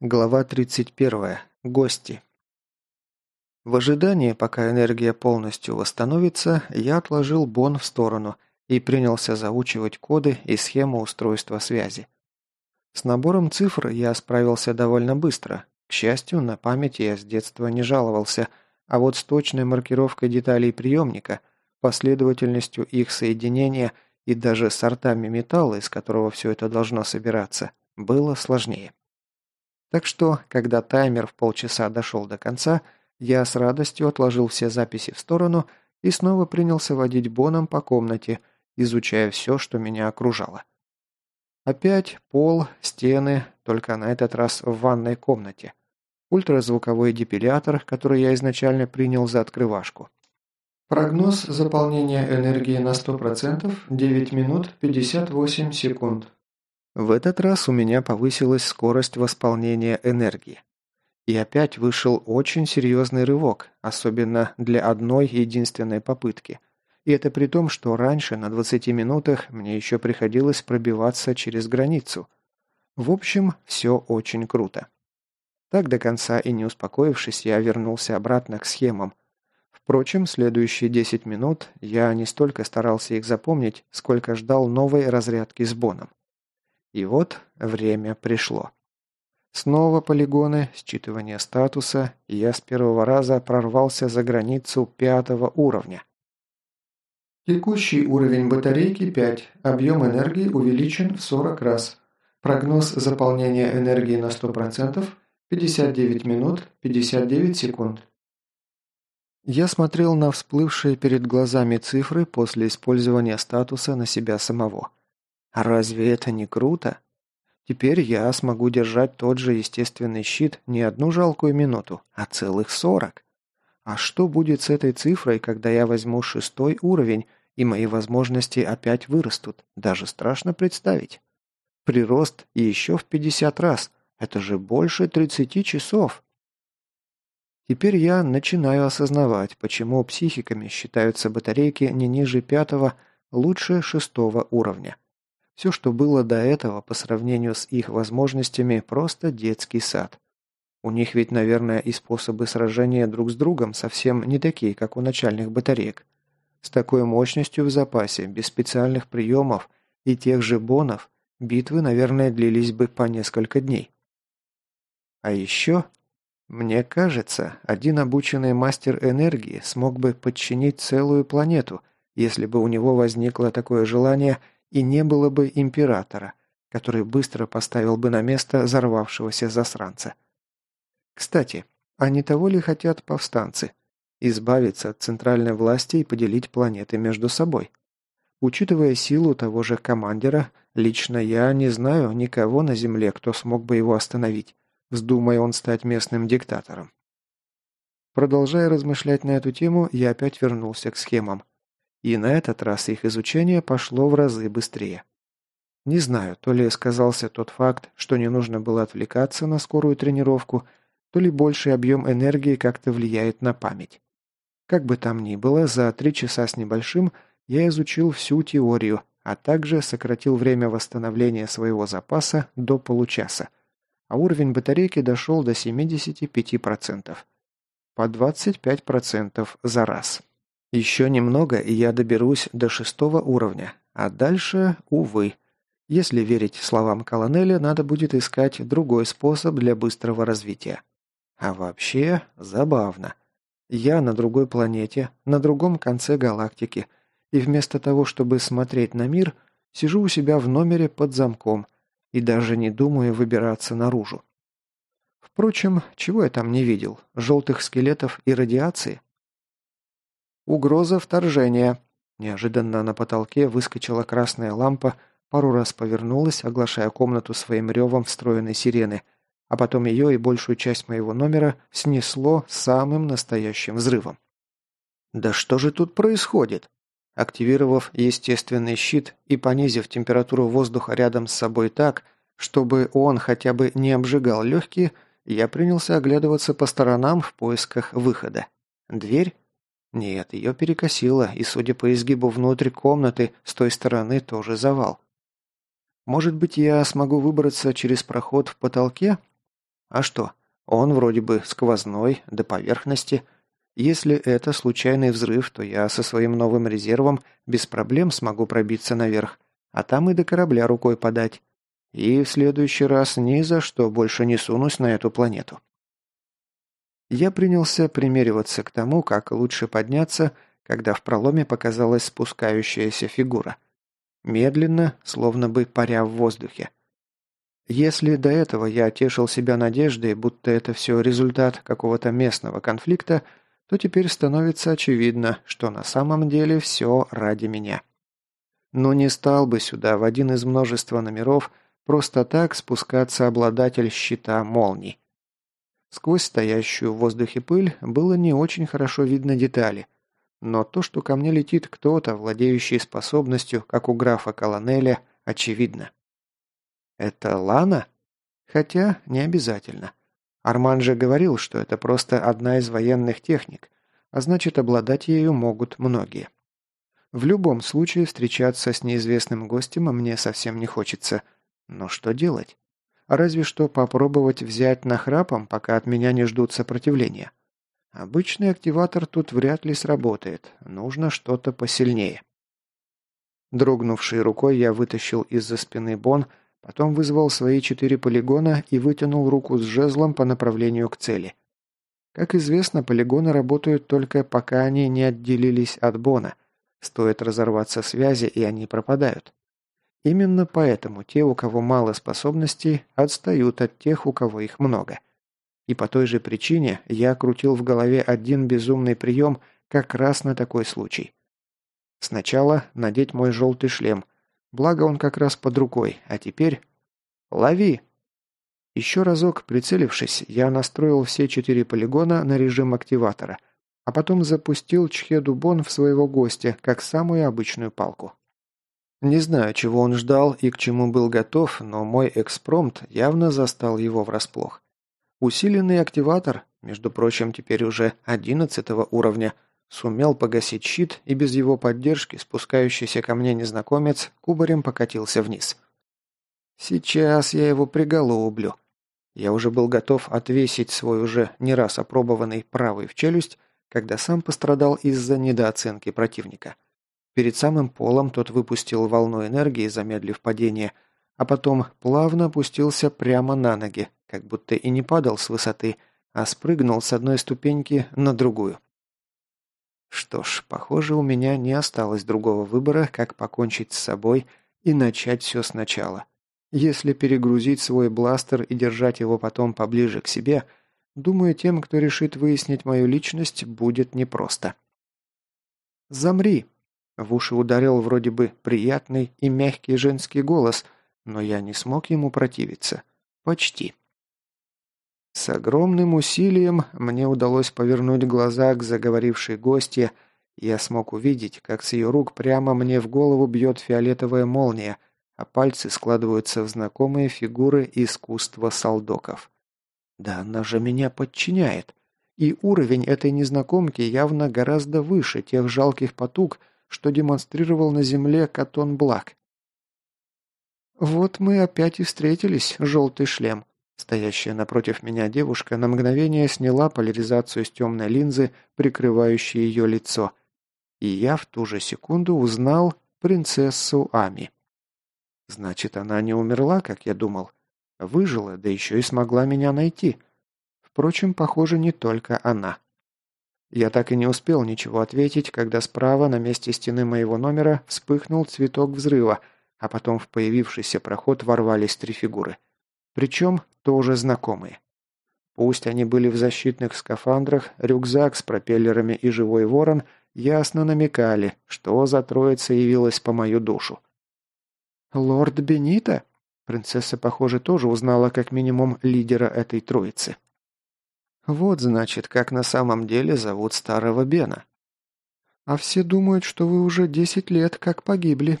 Глава 31. Гости. В ожидании, пока энергия полностью восстановится, я отложил бон в сторону и принялся заучивать коды и схему устройства связи. С набором цифр я справился довольно быстро. К счастью, на память я с детства не жаловался, а вот с точной маркировкой деталей приемника, последовательностью их соединения и даже сортами металла, из которого все это должно собираться, было сложнее. Так что, когда таймер в полчаса дошел до конца, я с радостью отложил все записи в сторону и снова принялся водить боном по комнате, изучая все, что меня окружало. Опять пол, стены, только на этот раз в ванной комнате. Ультразвуковой депилятор, который я изначально принял за открывашку. Прогноз заполнения энергии на 100% 9 минут 58 секунд. В этот раз у меня повысилась скорость восполнения энергии. И опять вышел очень серьезный рывок, особенно для одной единственной попытки. И это при том, что раньше на 20 минутах мне еще приходилось пробиваться через границу. В общем, все очень круто. Так до конца и не успокоившись, я вернулся обратно к схемам. Впрочем, следующие 10 минут я не столько старался их запомнить, сколько ждал новой разрядки с боном. И вот время пришло. Снова полигоны, считывание статуса, и я с первого раза прорвался за границу пятого уровня. Текущий уровень батарейки 5. Объем энергии увеличен в 40 раз. Прогноз заполнения энергии на 100% 59 минут 59 секунд. Я смотрел на всплывшие перед глазами цифры после использования статуса на себя самого. А разве это не круто? Теперь я смогу держать тот же естественный щит не одну жалкую минуту, а целых сорок. А что будет с этой цифрой, когда я возьму шестой уровень, и мои возможности опять вырастут? Даже страшно представить. Прирост еще в 50 раз. Это же больше 30 часов. Теперь я начинаю осознавать, почему психиками считаются батарейки не ниже пятого, лучше шестого уровня. Все, что было до этого, по сравнению с их возможностями, просто детский сад. У них ведь, наверное, и способы сражения друг с другом совсем не такие, как у начальных батареек. С такой мощностью в запасе, без специальных приемов и тех же бонов, битвы, наверное, длились бы по несколько дней. А еще, мне кажется, один обученный мастер энергии смог бы подчинить целую планету, если бы у него возникло такое желание – и не было бы императора, который быстро поставил бы на место взорвавшегося засранца. Кстати, а не того ли хотят повстанцы? Избавиться от центральной власти и поделить планеты между собой? Учитывая силу того же командира, лично я не знаю никого на Земле, кто смог бы его остановить, вздумая он стать местным диктатором. Продолжая размышлять на эту тему, я опять вернулся к схемам. И на этот раз их изучение пошло в разы быстрее. Не знаю, то ли сказался тот факт, что не нужно было отвлекаться на скорую тренировку, то ли больший объем энергии как-то влияет на память. Как бы там ни было, за три часа с небольшим я изучил всю теорию, а также сократил время восстановления своего запаса до получаса, а уровень батарейки дошел до 75%. По 25% за раз. Еще немного, и я доберусь до шестого уровня, а дальше, увы. Если верить словам колонеля, надо будет искать другой способ для быстрого развития. А вообще, забавно. Я на другой планете, на другом конце галактики, и вместо того, чтобы смотреть на мир, сижу у себя в номере под замком и даже не думаю выбираться наружу. Впрочем, чего я там не видел? Желтых скелетов и радиации? «Угроза вторжения!» Неожиданно на потолке выскочила красная лампа, пару раз повернулась, оглашая комнату своим ревом встроенной сирены, а потом ее и большую часть моего номера снесло самым настоящим взрывом. «Да что же тут происходит?» Активировав естественный щит и понизив температуру воздуха рядом с собой так, чтобы он хотя бы не обжигал легкие, я принялся оглядываться по сторонам в поисках выхода. Дверь? Нет, ее перекосило, и, судя по изгибу внутрь комнаты, с той стороны тоже завал. Может быть, я смогу выбраться через проход в потолке? А что? Он вроде бы сквозной, до поверхности. Если это случайный взрыв, то я со своим новым резервом без проблем смогу пробиться наверх, а там и до корабля рукой подать. И в следующий раз ни за что больше не сунусь на эту планету. Я принялся примериваться к тому, как лучше подняться, когда в проломе показалась спускающаяся фигура. Медленно, словно бы паря в воздухе. Если до этого я тешил себя надеждой, будто это все результат какого-то местного конфликта, то теперь становится очевидно, что на самом деле все ради меня. Но не стал бы сюда в один из множества номеров просто так спускаться обладатель щита молний. Сквозь стоящую в воздухе пыль было не очень хорошо видно детали, но то, что ко мне летит кто-то, владеющий способностью, как у графа Колонеля, очевидно. Это Лана? Хотя не обязательно. Арман же говорил, что это просто одна из военных техник, а значит обладать ею могут многие. В любом случае встречаться с неизвестным гостем мне совсем не хочется. Но что делать? Разве что попробовать взять нахрапом, пока от меня не ждут сопротивления. Обычный активатор тут вряд ли сработает. Нужно что-то посильнее. Дрогнувшей рукой я вытащил из-за спины Бон, потом вызвал свои четыре полигона и вытянул руку с жезлом по направлению к цели. Как известно, полигоны работают только пока они не отделились от Бона. Стоит разорваться связи, и они пропадают. Именно поэтому те, у кого мало способностей, отстают от тех, у кого их много. И по той же причине я крутил в голове один безумный прием как раз на такой случай. Сначала надеть мой желтый шлем, благо он как раз под рукой, а теперь... Лови! Еще разок прицелившись, я настроил все четыре полигона на режим активатора, а потом запустил Чхеду Бон в своего гостя, как самую обычную палку. Не знаю, чего он ждал и к чему был готов, но мой экспромт явно застал его врасплох. Усиленный активатор, между прочим, теперь уже одиннадцатого уровня, сумел погасить щит, и без его поддержки спускающийся ко мне незнакомец кубарем покатился вниз. Сейчас я его приголублю. Я уже был готов отвесить свой уже не раз опробованный правый в челюсть, когда сам пострадал из-за недооценки противника. Перед самым полом тот выпустил волну энергии, замедлив падение, а потом плавно опустился прямо на ноги, как будто и не падал с высоты, а спрыгнул с одной ступеньки на другую. Что ж, похоже, у меня не осталось другого выбора, как покончить с собой и начать все сначала. Если перегрузить свой бластер и держать его потом поближе к себе, думаю, тем, кто решит выяснить мою личность, будет непросто. «Замри!» В уши ударил вроде бы приятный и мягкий женский голос, но я не смог ему противиться. Почти. С огромным усилием мне удалось повернуть глаза к заговорившей гостье, я смог увидеть, как с ее рук прямо мне в голову бьет фиолетовая молния, а пальцы складываются в знакомые фигуры искусства солдоков. Да она же меня подчиняет. И уровень этой незнакомки явно гораздо выше тех жалких потуг, что демонстрировал на земле Катон Блак. «Вот мы опять и встретились, желтый шлем». Стоящая напротив меня девушка на мгновение сняла поляризацию с темной линзы, прикрывающей ее лицо. И я в ту же секунду узнал принцессу Ами. Значит, она не умерла, как я думал. Выжила, да еще и смогла меня найти. Впрочем, похоже, не только она. Я так и не успел ничего ответить, когда справа на месте стены моего номера вспыхнул цветок взрыва, а потом в появившийся проход ворвались три фигуры. Причем тоже знакомые. Пусть они были в защитных скафандрах, рюкзак с пропеллерами и живой ворон ясно намекали, что за троица явилась по мою душу. «Лорд Бенита?» Принцесса, похоже, тоже узнала как минимум лидера этой троицы. Вот, значит, как на самом деле зовут старого Бена. А все думают, что вы уже десять лет как погибли.